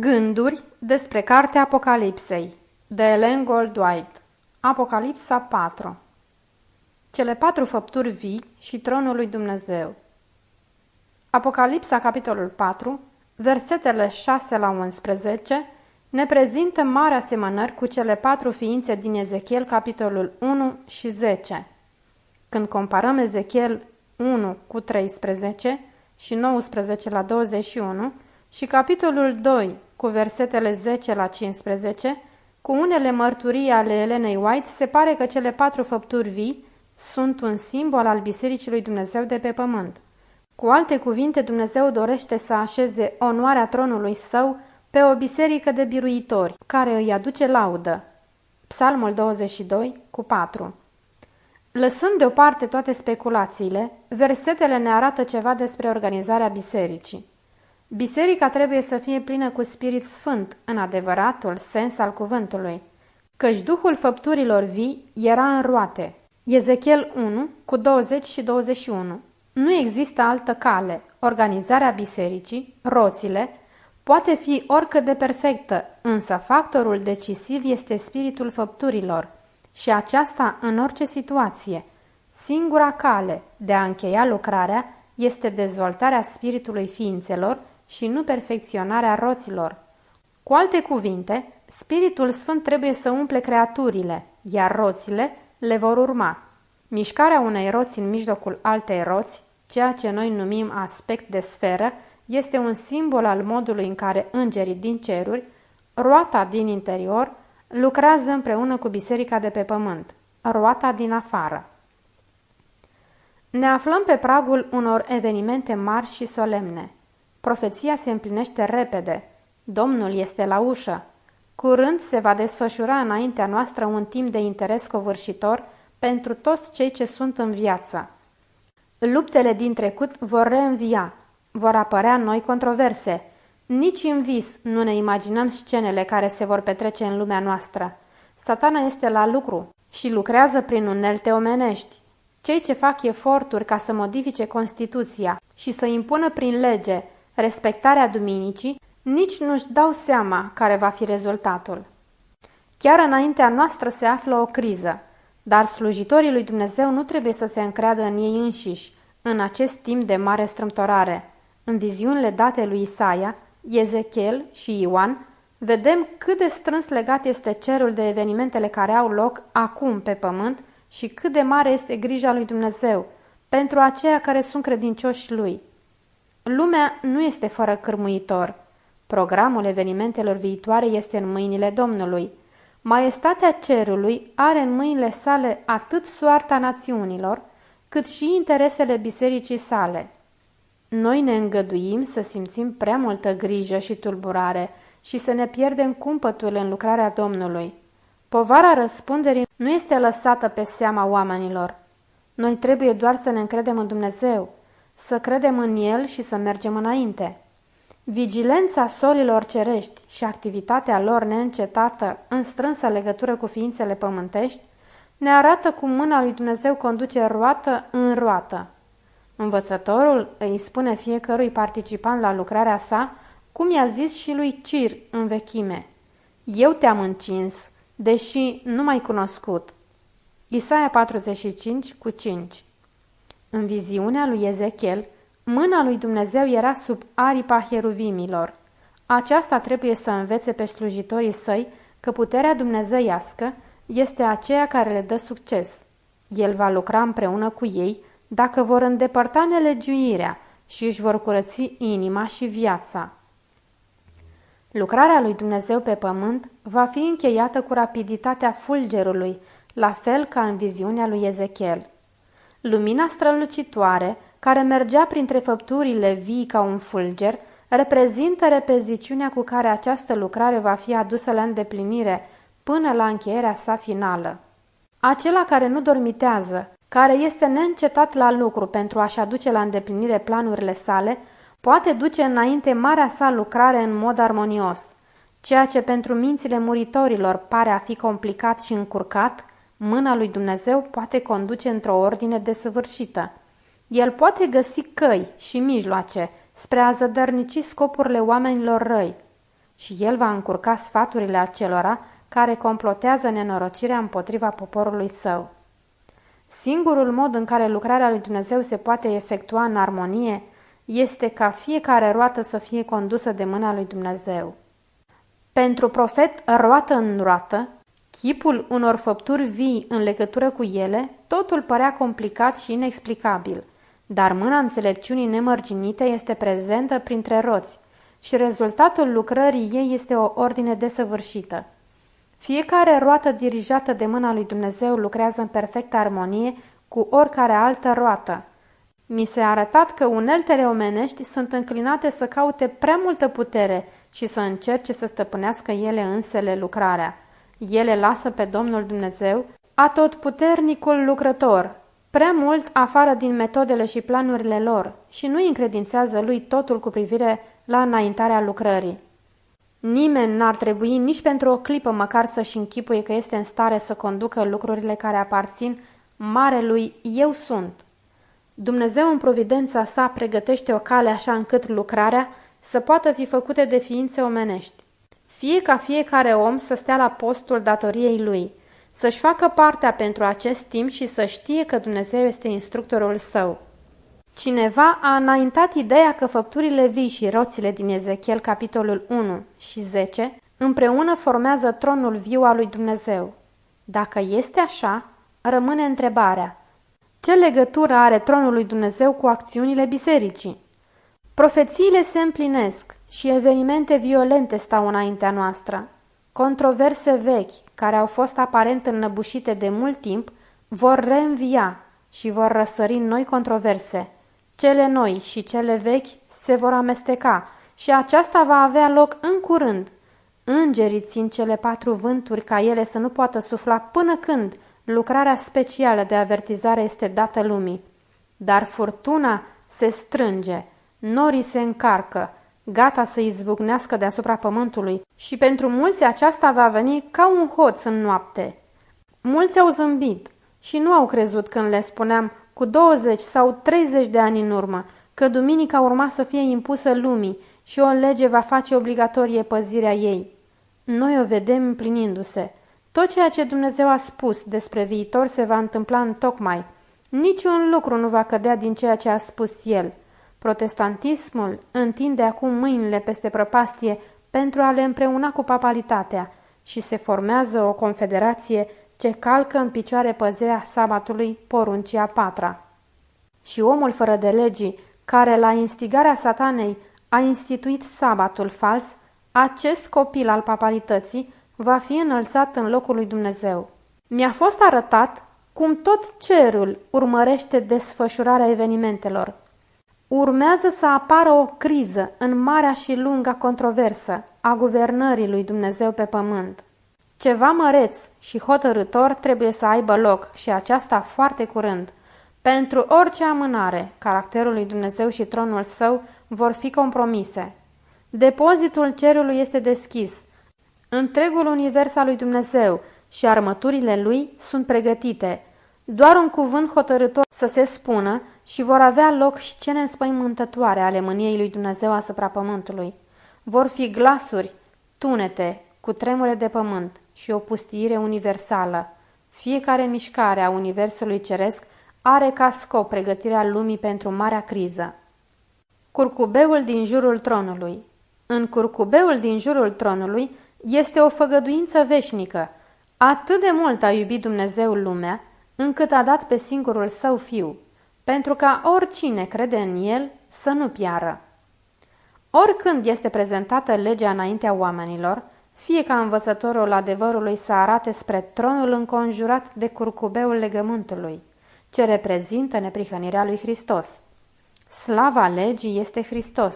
Gânduri despre Cartea Apocalipsei de Ellen Goldwhite. Apocalipsa 4 Cele patru făpturi vii și tronul lui Dumnezeu. Apocalipsa, capitolul 4, versetele 6 la 11, ne prezintă mari asemănări cu cele patru ființe din Ezechiel, capitolul 1 și 10. Când comparăm Ezechiel 1 cu 13 și 19 la 21, și capitolul 2, cu versetele 10 la 15, cu unele mărturii ale Elenei White, se pare că cele patru făpturi vii sunt un simbol al Bisericii lui Dumnezeu de pe pământ. Cu alte cuvinte, Dumnezeu dorește să așeze onoarea tronului său pe o biserică de biruitori, care îi aduce laudă. Psalmul 22, cu 4 Lăsând deoparte toate speculațiile, versetele ne arată ceva despre organizarea bisericii. Biserica trebuie să fie plină cu Spirit Sfânt, în adevăratul sens al cuvântului, căci Duhul făpturilor vii era în roate. Ezechiel 1, cu 20 și 21 Nu există altă cale. Organizarea bisericii, roțile, poate fi oricât de perfectă, însă factorul decisiv este spiritul făpturilor și aceasta în orice situație. Singura cale de a încheia lucrarea este dezvoltarea spiritului ființelor și nu perfecționarea roților. Cu alte cuvinte, Spiritul Sfânt trebuie să umple creaturile, iar roțile le vor urma. Mișcarea unei roți în mijlocul altei roți, ceea ce noi numim aspect de sferă, este un simbol al modului în care îngerii din ceruri, roata din interior, lucrează împreună cu biserica de pe pământ, roata din afară. Ne aflăm pe pragul unor evenimente mari și solemne. Profeția se împlinește repede. Domnul este la ușă. Curând se va desfășura înaintea noastră un timp de interes covârșitor pentru toți cei ce sunt în viață. Luptele din trecut vor reînvia, vor apărea noi controverse. Nici în vis nu ne imaginăm scenele care se vor petrece în lumea noastră. Satana este la lucru și lucrează prin unelte omenești. Cei ce fac eforturi ca să modifice Constituția și să impună prin lege respectarea duminicii, nici nu-și dau seama care va fi rezultatul. Chiar înaintea noastră se află o criză, dar slujitorii lui Dumnezeu nu trebuie să se încreadă în ei înșiși, în acest timp de mare strâmtorare. În viziunile date lui Isaia, Ezechiel și Ioan, vedem cât de strâns legat este cerul de evenimentele care au loc acum pe pământ și cât de mare este grija lui Dumnezeu pentru aceia care sunt credincioși lui. Lumea nu este fără cârmuitor. Programul evenimentelor viitoare este în mâinile Domnului. Maestatea cerului are în mâinile sale atât soarta națiunilor, cât și interesele bisericii sale. Noi ne îngăduim să simțim prea multă grijă și tulburare și să ne pierdem cumpătul în lucrarea Domnului. Povara răspunderii nu este lăsată pe seama oamenilor. Noi trebuie doar să ne încredem în Dumnezeu, să credem în El și să mergem înainte. Vigilența solilor cerești și activitatea lor neîncetată în strânsă legătură cu ființele pământești ne arată cum mâna lui Dumnezeu conduce roată în roată. Învățătorul îi spune fiecărui participant la lucrarea sa cum i-a zis și lui Cir în vechime. Eu te-am încins, deși nu m-ai cunoscut. Isaia 45 cu 5 în viziunea lui Ezechiel, mâna lui Dumnezeu era sub aripa heruvimilor. Aceasta trebuie să învețe pe slujitorii săi că puterea dumnezeiască este aceea care le dă succes. El va lucra împreună cu ei dacă vor îndepărta nelegiuirea și își vor curăți inima și viața. Lucrarea lui Dumnezeu pe pământ va fi încheiată cu rapiditatea fulgerului, la fel ca în viziunea lui Ezechiel. Lumina strălucitoare, care mergea printre făpturile vii ca un fulger, reprezintă repeziciunea cu care această lucrare va fi adusă la îndeplinire până la încheierea sa finală. Acela care nu dormitează, care este neîncetat la lucru pentru a-și aduce la îndeplinire planurile sale, poate duce înainte marea sa lucrare în mod armonios. Ceea ce pentru mințile muritorilor pare a fi complicat și încurcat, Mâna lui Dumnezeu poate conduce într-o ordine desăvârșită. El poate găsi căi și mijloace spre a zădărnici scopurile oamenilor răi. și el va încurca sfaturile acelora care complotează nenorocirea împotriva poporului său. Singurul mod în care lucrarea lui Dumnezeu se poate efectua în armonie este ca fiecare roată să fie condusă de mâna lui Dumnezeu. Pentru profet, roată în roată, chipul unor făpturi vii în legătură cu ele, totul părea complicat și inexplicabil, dar mâna înțelepciunii nemărginite este prezentă printre roți și rezultatul lucrării ei este o ordine desăvârșită. Fiecare roată dirijată de mâna lui Dumnezeu lucrează în perfectă armonie cu oricare altă roată. Mi s-a arătat că uneltele omenești sunt înclinate să caute prea multă putere și să încerce să stăpânească ele însele lucrarea. Ele lasă pe Domnul Dumnezeu, atotputernicul lucrător, prea mult afară din metodele și planurile lor și nu încredințează lui totul cu privire la înaintarea lucrării. Nimeni n-ar trebui nici pentru o clipă măcar să-și închipuie că este în stare să conducă lucrurile care aparțin marelui Eu sunt. Dumnezeu în providența sa pregătește o cale așa încât lucrarea să poată fi făcute de ființe omenești. Fie ca fiecare om să stea la postul datoriei lui, să-și facă partea pentru acest timp și să știe că Dumnezeu este instructorul său. Cineva a înaintat ideea că făpturile vii și roțile din Ezechiel capitolul 1 și 10 împreună formează tronul viu al lui Dumnezeu. Dacă este așa, rămâne întrebarea. Ce legătură are tronul lui Dumnezeu cu acțiunile bisericii? Profețiile se împlinesc și evenimente violente stau înaintea noastră. Controverse vechi, care au fost aparent înnăbușite de mult timp, vor reînvia și vor răsări noi controverse. Cele noi și cele vechi se vor amesteca și aceasta va avea loc în curând. Îngerii țin cele patru vânturi ca ele să nu poată sufla până când lucrarea specială de avertizare este dată lumii. Dar furtuna se strânge, norii se încarcă, gata să izbucnească deasupra pământului și pentru mulți aceasta va veni ca un hoț în noapte. Mulți au zâmbit și nu au crezut când le spuneam cu 20 sau 30 de ani în urmă că duminica urma să fie impusă lumii și o lege va face obligatorie păzirea ei. Noi o vedem împlinindu-se. Tot ceea ce Dumnezeu a spus despre viitor se va întâmpla în tocmai. Niciun lucru nu va cădea din ceea ce a spus El. Protestantismul întinde acum mâinile peste prăpastie pentru a le împreuna cu papalitatea și se formează o confederație ce calcă în picioare păzirea sabatului poruncia patra. Și omul fără de legii, care la instigarea satanei a instituit sabatul fals, acest copil al papalității va fi înălțat în locul lui Dumnezeu. Mi-a fost arătat cum tot cerul urmărește desfășurarea evenimentelor. Urmează să apară o criză în marea și lunga controversă a guvernării lui Dumnezeu pe pământ. Ceva măreț și hotărător trebuie să aibă loc și aceasta foarte curând. Pentru orice amânare, caracterul lui Dumnezeu și tronul său vor fi compromise. Depozitul cerului este deschis. Întregul univers al lui Dumnezeu și armăturile lui sunt pregătite. Doar un cuvânt hotărător să se spună și vor avea loc scene înspăimântătoare ale mâniei lui Dumnezeu asupra pământului. Vor fi glasuri, tunete, cu tremure de pământ și o pustiire universală. Fiecare mișcare a Universului Ceresc are ca scop pregătirea lumii pentru marea criză. Curcubeul din jurul tronului În curcubeul din jurul tronului este o făgăduință veșnică. Atât de mult a iubit Dumnezeu lumea, încât a dat pe singurul său fiu, pentru ca oricine crede în el să nu piară. Oricând este prezentată legea înaintea oamenilor, fie ca învățătorul adevărului să arate spre tronul înconjurat de curcubeul legământului, ce reprezintă neprihănirea lui Hristos. Slava legii este Hristos.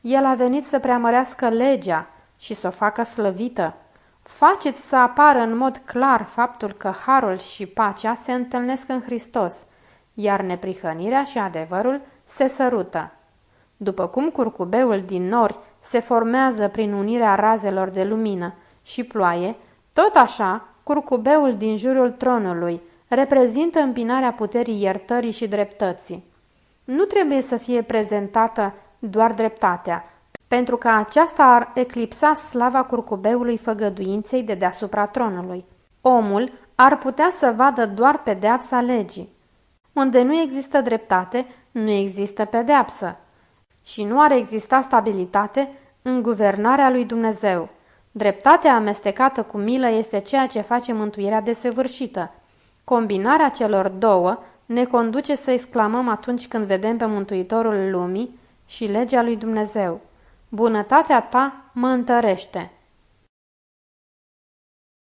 El a venit să preamărească legea și să o facă slăvită. Faceți să apară în mod clar faptul că harul și pacea se întâlnesc în Hristos, iar neprihănirea și adevărul se sărută. După cum curcubeul din nori se formează prin unirea razelor de lumină și ploaie, tot așa, curcubeul din jurul tronului reprezintă împinarea puterii iertării și dreptății. Nu trebuie să fie prezentată doar dreptatea, pentru că aceasta ar eclipsa slava curcubeului făgăduinței de deasupra tronului. Omul ar putea să vadă doar pedeapsa legii. Unde nu există dreptate, nu există pedeapsă. Și nu ar exista stabilitate în guvernarea lui Dumnezeu. Dreptatea amestecată cu milă este ceea ce face mântuirea desăvârșită. Combinarea celor două ne conduce să exclamăm atunci când vedem pe Mântuitorul lumii și legea lui Dumnezeu. Bunătatea ta mă întărește.